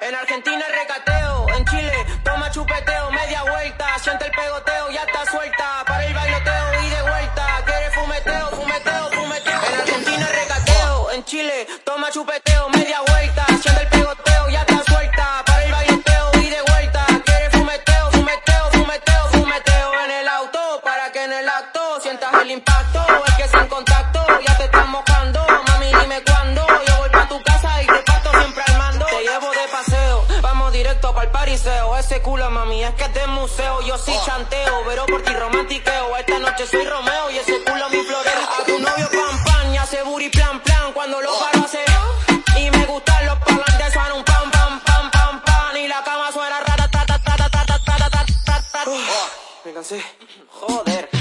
En Argentina recateo, en Chile toma chupeteo, media vuelta, siente el pegoteo, ya está suelta, para el bailoteo y de vuelta, quiere fumeteo, fumeteo, fumeteo. En Argentina recateo, en Chile toma chupeteo, media vuelta, siente el pegoteo, ya está suelta, para el bailoteo y de vuelta, quiere fumeteo, fumeteo, fumeteo, fumeteo en el auto, para que en el acto sientas el impacto, es que sin contacto ya te están pariseo, ese culo mami es que es de museo, yo sí chanteo, pero por ti romantiqueo, esta noche soy Romeo y ese culo mi florero, a tu novio pam pam, y hace booty plan plan, cuando lo paro hace y me gustan los parlantes, suena un pam pam pam pam pam, y la cama suena rata ta ta ta ta ta ta ta ta ta ta me cansé, joder.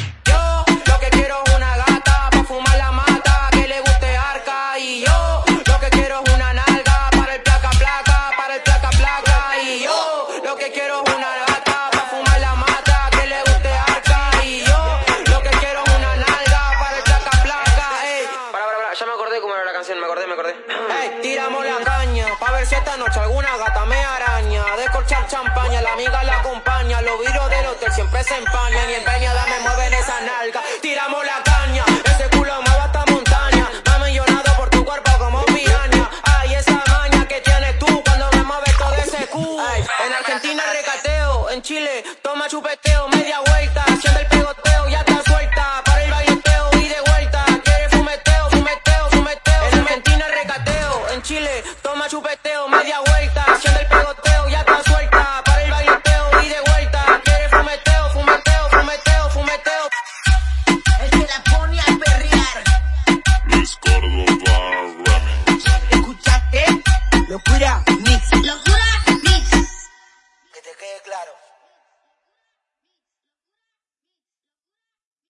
Lo que quiero es una gata pa' fumar la mata, que le guste arca. Y yo lo que quiero es una nalga para el placa placa. Ey, para, para, para, ya me acordé cómo era la canción, me acordé, me acordé. Ey, tiramos la caña pa' ver si esta noche alguna gata me araña. Descorchar champaña, la amiga la acompaña, los virus del hotel siempre se empañan y empeñada me mueven esa nalga. Chile toma chupeteo, media vuelta, siente el pegoteo, ya está suelta. Para el bailoteo y de vuelta, quiere fumeteo, fumeteo, fumeteo. En Argentina recateo, en Chile toma chupeteo, media vuelta, siente el pegoteo, ya está suelta. Para el bailoteo y de vuelta, quiere fumeteo, fumeteo, fumeteo, fumeteo. El que la pone a perrear. Luis Córdoba. ¿Escuchaste? Locura Mix. Locura Mix. Que te quede claro.